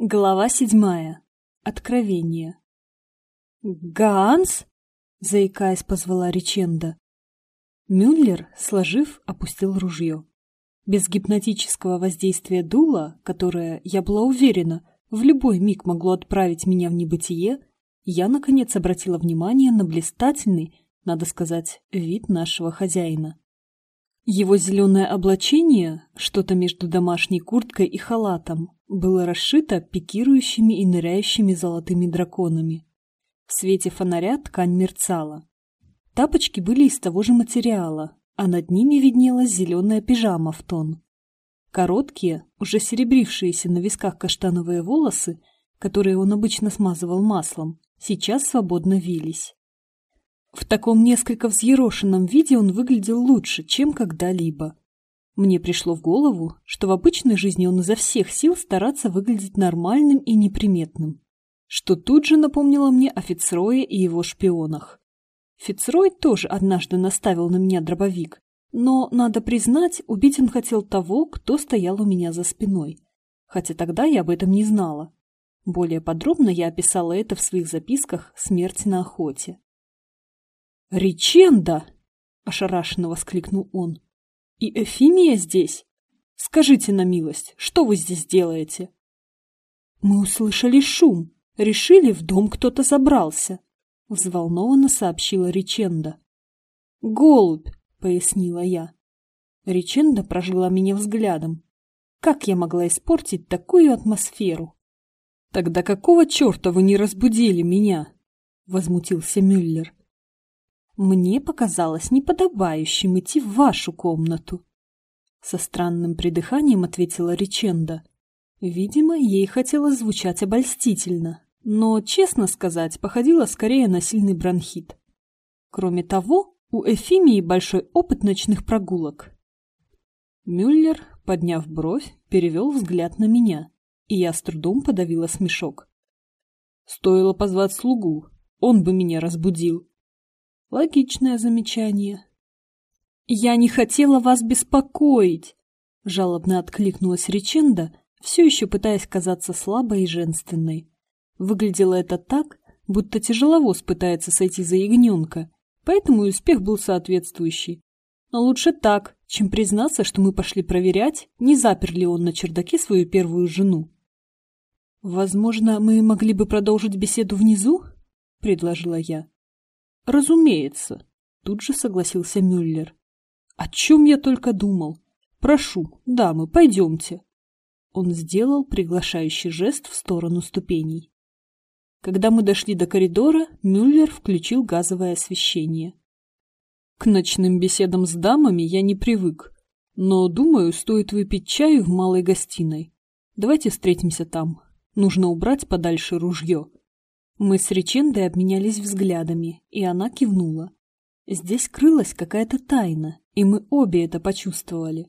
Глава седьмая. Откровение. «Ганс?» — заикаясь, позвала Риченда. Мюллер, сложив, опустил ружье. Без гипнотического воздействия дула, которое, я была уверена, в любой миг могло отправить меня в небытие, я, наконец, обратила внимание на блистательный, надо сказать, вид нашего хозяина. Его зеленое облачение, что-то между домашней курткой и халатом, было расшито пикирующими и ныряющими золотыми драконами. В свете фонаря ткань мерцала. Тапочки были из того же материала, а над ними виднелась зеленая пижама в тон. Короткие, уже серебрившиеся на висках каштановые волосы, которые он обычно смазывал маслом, сейчас свободно вились. В таком несколько взъерошенном виде он выглядел лучше, чем когда-либо. Мне пришло в голову, что в обычной жизни он изо всех сил старается выглядеть нормальным и неприметным, что тут же напомнило мне о Фицрое и его шпионах. Фицрой тоже однажды наставил на меня дробовик, но, надо признать, убить он хотел того, кто стоял у меня за спиной, хотя тогда я об этом не знала. Более подробно я описала это в своих записках «Смерть на охоте». «Реченда!» — ошарашенно воскликнул он. «И Эфимия здесь? Скажите на милость, что вы здесь делаете?» «Мы услышали шум, решили, в дом кто-то забрался», — взволнованно сообщила Реченда. «Голубь!» — пояснила я. Реченда прожила меня взглядом. Как я могла испортить такую атмосферу? «Тогда какого черта вы не разбудили меня?» — возмутился Мюллер. Мне показалось неподобающим идти в вашу комнату. Со странным придыханием ответила Риченда. Видимо, ей хотелось звучать обольстительно, но, честно сказать, походило скорее на сильный бронхит. Кроме того, у Эфимии большой опыт ночных прогулок. Мюллер, подняв бровь, перевел взгляд на меня, и я с трудом подавила смешок. Стоило позвать слугу, он бы меня разбудил. Логичное замечание. «Я не хотела вас беспокоить!» — жалобно откликнулась Риченда, все еще пытаясь казаться слабой и женственной. Выглядело это так, будто тяжеловоз пытается сойти за ягненка, поэтому и успех был соответствующий. Но лучше так, чем признаться, что мы пошли проверять, не запер ли он на чердаке свою первую жену. «Возможно, мы могли бы продолжить беседу внизу?» — предложила я. «Разумеется», — тут же согласился Мюллер. «О чем я только думал? Прошу, дамы, пойдемте». Он сделал приглашающий жест в сторону ступеней. Когда мы дошли до коридора, Мюллер включил газовое освещение. К ночным беседам с дамами я не привык, но, думаю, стоит выпить чаю в малой гостиной. Давайте встретимся там. Нужно убрать подальше ружье. Мы с Ричендой обменялись взглядами, и она кивнула. Здесь крылась какая-то тайна, и мы обе это почувствовали.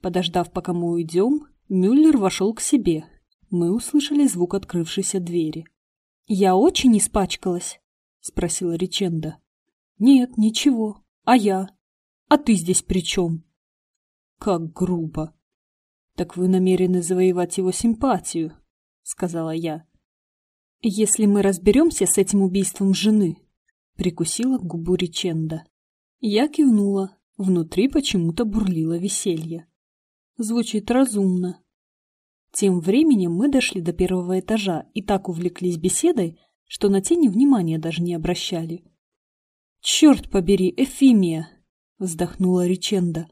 Подождав, пока мы уйдем, Мюллер вошел к себе. Мы услышали звук открывшейся двери. «Я очень испачкалась?» — спросила Риченда. «Нет, ничего. А я? А ты здесь при чем?» «Как грубо!» «Так вы намерены завоевать его симпатию», — сказала я. «Если мы разберемся с этим убийством жены», — прикусила губу Риченда. Я кивнула. Внутри почему-то бурлило веселье. Звучит разумно. Тем временем мы дошли до первого этажа и так увлеклись беседой, что на тени внимания даже не обращали. «Черт побери, Эфимия!» — вздохнула Риченда.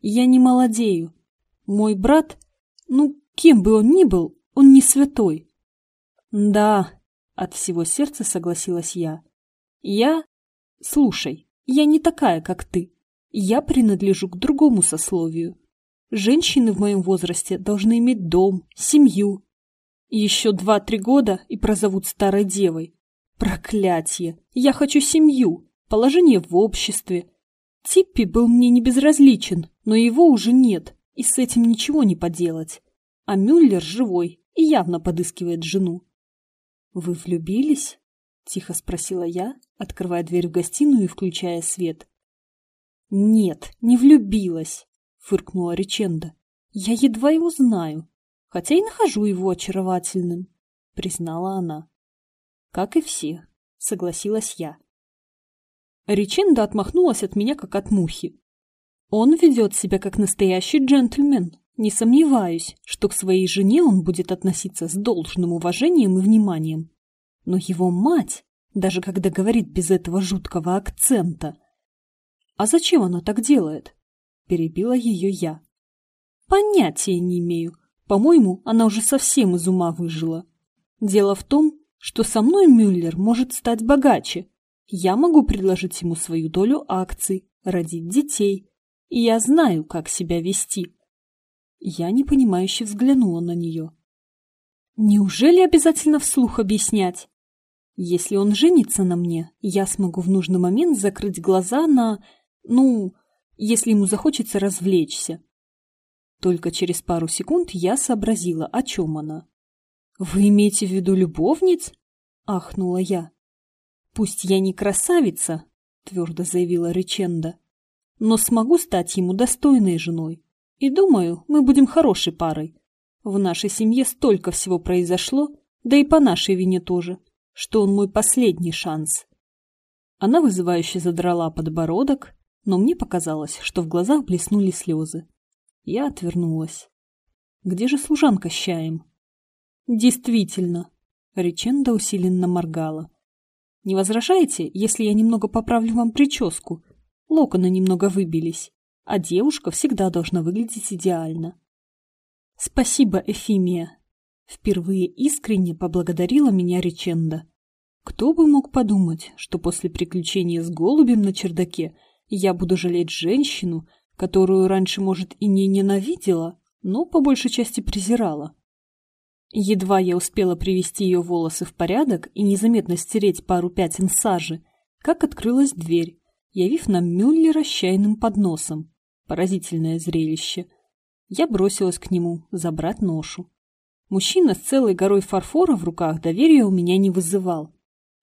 «Я не молодею. Мой брат, ну, кем бы он ни был, он не святой. «Да», — от всего сердца согласилась я. «Я... Слушай, я не такая, как ты. Я принадлежу к другому сословию. Женщины в моем возрасте должны иметь дом, семью. Еще два-три года и прозовут старой девой. Проклятие! Я хочу семью, положение в обществе. Типпи был мне не безразличен, но его уже нет, и с этим ничего не поделать. А Мюллер живой и явно подыскивает жену. «Вы влюбились?» — тихо спросила я, открывая дверь в гостиную и включая свет. «Нет, не влюбилась», — фыркнула Риченда. «Я едва его знаю. хотя и нахожу его очаровательным, признала она. Как и все, согласилась я. Ричинда отмахнулась от меня, как от мухи. Он ведет себя как настоящий джентльмен. Не сомневаюсь, что к своей жене он будет относиться с должным уважением и вниманием. Но его мать, даже когда говорит без этого жуткого акцента... А зачем она так делает? Перебила ее я. Понятия не имею. По-моему, она уже совсем из ума выжила. Дело в том, что со мной Мюллер может стать богаче. Я могу предложить ему свою долю акций, родить детей. И я знаю, как себя вести. Я непонимающе взглянула на нее. Неужели обязательно вслух объяснять? Если он женится на мне, я смогу в нужный момент закрыть глаза на... Ну, если ему захочется развлечься. Только через пару секунд я сообразила, о чем она. «Вы имеете в виду любовниц?» — ахнула я. «Пусть я не красавица», — твердо заявила Риченда, «но смогу стать ему достойной женой. И думаю, мы будем хорошей парой. В нашей семье столько всего произошло, да и по нашей вине тоже, что он мой последний шанс». Она вызывающе задрала подбородок, но мне показалось, что в глазах блеснули слезы. Я отвернулась. Где же служанка с чаем? Действительно. Риченда усиленно моргала. Не возражаете, если я немного поправлю вам прическу? Локоны немного выбились, а девушка всегда должна выглядеть идеально. Спасибо, Эфимия. Впервые искренне поблагодарила меня Риченда. Кто бы мог подумать, что после приключения с голубем на чердаке я буду жалеть женщину, которую раньше, может, и не ненавидела, но по большей части презирала. Едва я успела привести ее волосы в порядок и незаметно стереть пару пятен сажи, как открылась дверь, явив нам Мюллера с чайным подносом. Поразительное зрелище. Я бросилась к нему забрать ношу. Мужчина с целой горой фарфора в руках доверия у меня не вызывал.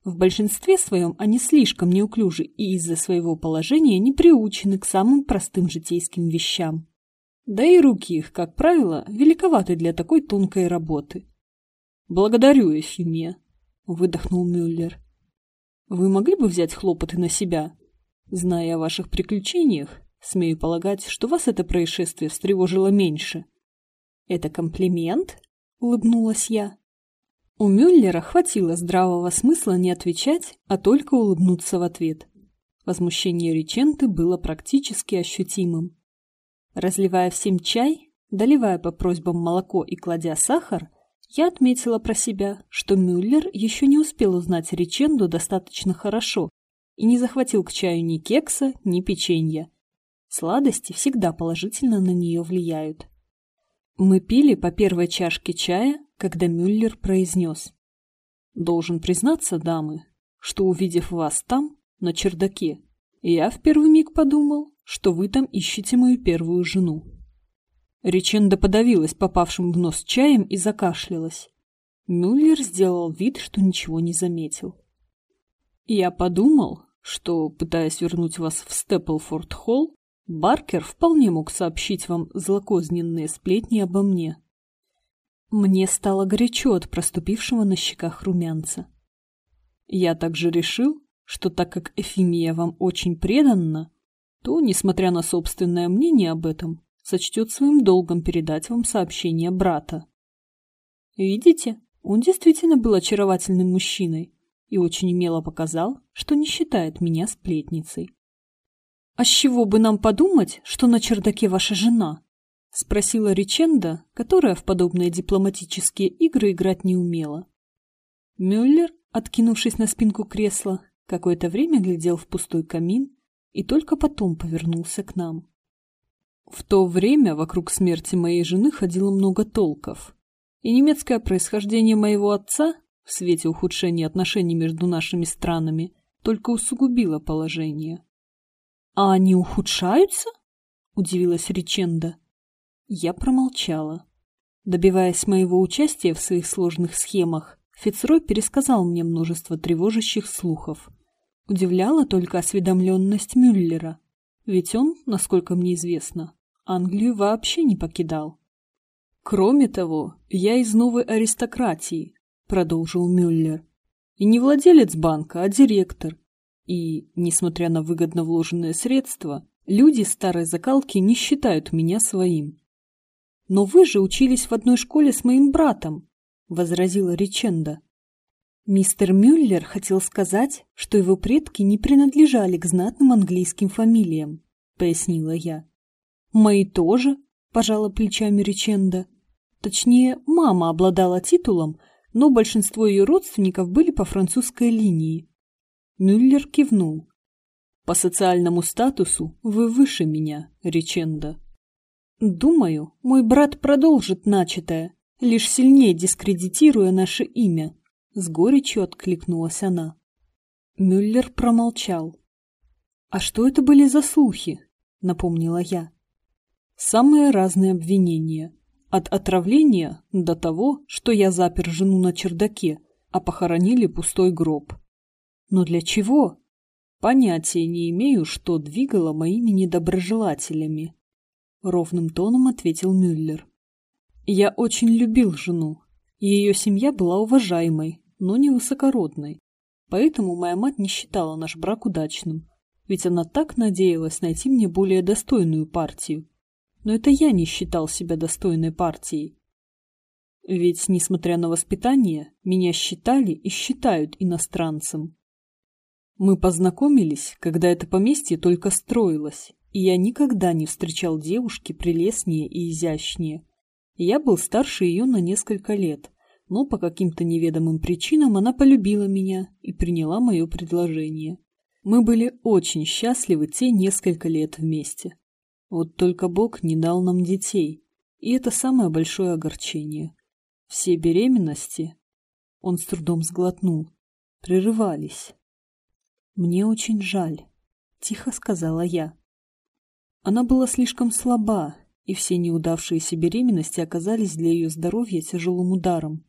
В большинстве своем они слишком неуклюжи и из-за своего положения не приучены к самым простым житейским вещам. Да и руки их, как правило, великоваты для такой тонкой работы. «Благодарю, Эфимия», — выдохнул Мюллер. «Вы могли бы взять хлопоты на себя? Зная о ваших приключениях, смею полагать, что вас это происшествие встревожило меньше». «Это комплимент?» — улыбнулась я. У Мюллера хватило здравого смысла не отвечать, а только улыбнуться в ответ. Возмущение Риченты было практически ощутимым. Разливая всем чай, доливая по просьбам молоко и кладя сахар, я отметила про себя, что Мюллер еще не успел узнать Риченду достаточно хорошо и не захватил к чаю ни кекса, ни печенья. Сладости всегда положительно на нее влияют. Мы пили по первой чашке чая, когда Мюллер произнес. «Должен признаться, дамы, что, увидев вас там, на чердаке, я в первый миг подумал, что вы там ищете мою первую жену». Риченда подавилась попавшим в нос чаем и закашлялась. Мюллер сделал вид, что ничего не заметил. «Я подумал, что, пытаясь вернуть вас в Степлфорд-Холл, Баркер вполне мог сообщить вам злокозненные сплетни обо мне. Мне стало горячо от проступившего на щеках румянца. Я также решил, что так как Эфимия вам очень преданна, то, несмотря на собственное мнение об этом, сочтет своим долгом передать вам сообщение брата. Видите, он действительно был очаровательным мужчиной и очень умело показал, что не считает меня сплетницей. «А с чего бы нам подумать, что на чердаке ваша жена?» — спросила Риченда, которая в подобные дипломатические игры играть не умела. Мюллер, откинувшись на спинку кресла, какое-то время глядел в пустой камин и только потом повернулся к нам. В то время вокруг смерти моей жены ходило много толков, и немецкое происхождение моего отца в свете ухудшения отношений между нашими странами только усугубило положение. «А они ухудшаются?» — удивилась Риченда. Я промолчала. Добиваясь моего участия в своих сложных схемах, Фицрой пересказал мне множество тревожащих слухов. Удивляла только осведомленность Мюллера, ведь он, насколько мне известно, Англию вообще не покидал. Кроме того, я из новой аристократии, продолжил Мюллер. И не владелец банка, а директор. И, несмотря на выгодно вложенные средства, люди старой закалки не считают меня своим. Но вы же учились в одной школе с моим братом, возразила Риченда. Мистер Мюллер хотел сказать, что его предки не принадлежали к знатным английским фамилиям, пояснила я. Мои тоже, пожала плечами Риченда. Точнее, мама обладала титулом, но большинство ее родственников были по французской линии. Мюллер кивнул. По социальному статусу вы выше меня, Риченда. Думаю, мой брат продолжит начатое, лишь сильнее дискредитируя наше имя, с горечью откликнулась она. Мюллер промолчал. А что это были за слухи? напомнила я. Самые разные обвинения. От отравления до того, что я запер жену на чердаке, а похоронили пустой гроб. Но для чего? Понятия не имею, что двигало моими недоброжелателями. Ровным тоном ответил Мюллер. Я очень любил жену. Ее семья была уважаемой, но не высокородной. Поэтому моя мать не считала наш брак удачным, ведь она так надеялась найти мне более достойную партию но это я не считал себя достойной партией. Ведь, несмотря на воспитание, меня считали и считают иностранцем. Мы познакомились, когда это поместье только строилось, и я никогда не встречал девушки прелестнее и изящнее. Я был старше ее на несколько лет, но по каким-то неведомым причинам она полюбила меня и приняла мое предложение. Мы были очень счастливы те несколько лет вместе. Вот только Бог не дал нам детей, и это самое большое огорчение. Все беременности, он с трудом сглотнул, прерывались. Мне очень жаль, тихо сказала я. Она была слишком слаба, и все неудавшиеся беременности оказались для ее здоровья тяжелым ударом.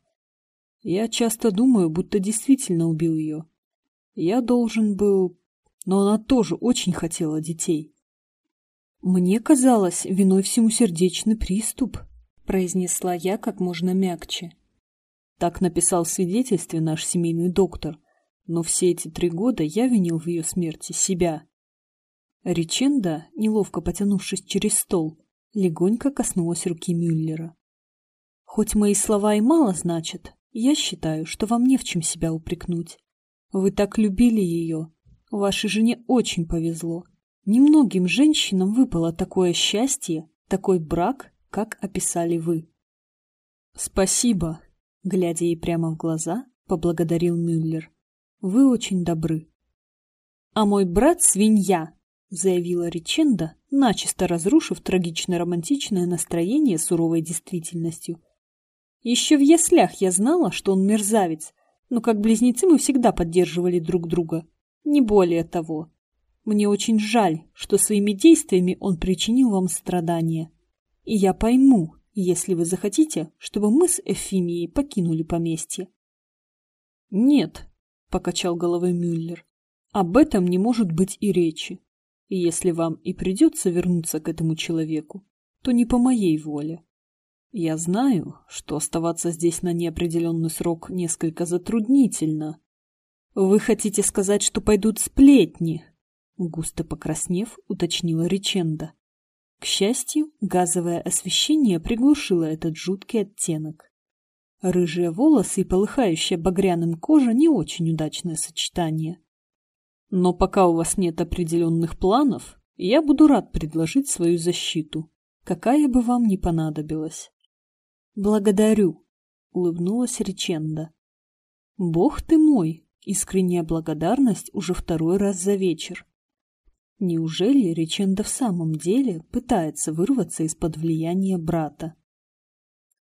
Я часто думаю, будто действительно убил ее. Я должен был... Но она тоже очень хотела детей. «Мне казалось, виной всему сердечный приступ», — произнесла я как можно мягче. Так написал в свидетельстве наш семейный доктор, но все эти три года я винил в ее смерти себя. Риченда, неловко потянувшись через стол, легонько коснулась руки Мюллера. «Хоть мои слова и мало значат, я считаю, что вам не в чем себя упрекнуть. Вы так любили ее. Вашей жене очень повезло. Немногим женщинам выпало такое счастье, такой брак, как описали вы. Спасибо, глядя ей прямо в глаза, поблагодарил Мюллер. Вы очень добры. А мой брат свинья, заявила Риченда, начисто разрушив трагично-романтичное настроение суровой действительностью. Еще в яслях я знала, что он мерзавец, но как близнецы мы всегда поддерживали друг друга. Не более того. Мне очень жаль, что своими действиями он причинил вам страдания. И я пойму, если вы захотите, чтобы мы с Эфимией покинули поместье. Нет, покачал головой Мюллер. Об этом не может быть и речи. И если вам и придется вернуться к этому человеку, то не по моей воле. Я знаю, что оставаться здесь на неопределенный срок несколько затруднительно. Вы хотите сказать, что пойдут сплетни, Густо покраснев, уточнила Риченда. К счастью, газовое освещение приглушило этот жуткий оттенок. Рыжие волосы и полыхающая багряным кожа не очень удачное сочетание. Но пока у вас нет определенных планов, я буду рад предложить свою защиту, какая бы вам ни понадобилась. Благодарю, улыбнулась Риченда. Бог ты мой, искренняя благодарность уже второй раз за вечер. Неужели Риченда в самом деле пытается вырваться из-под влияния брата?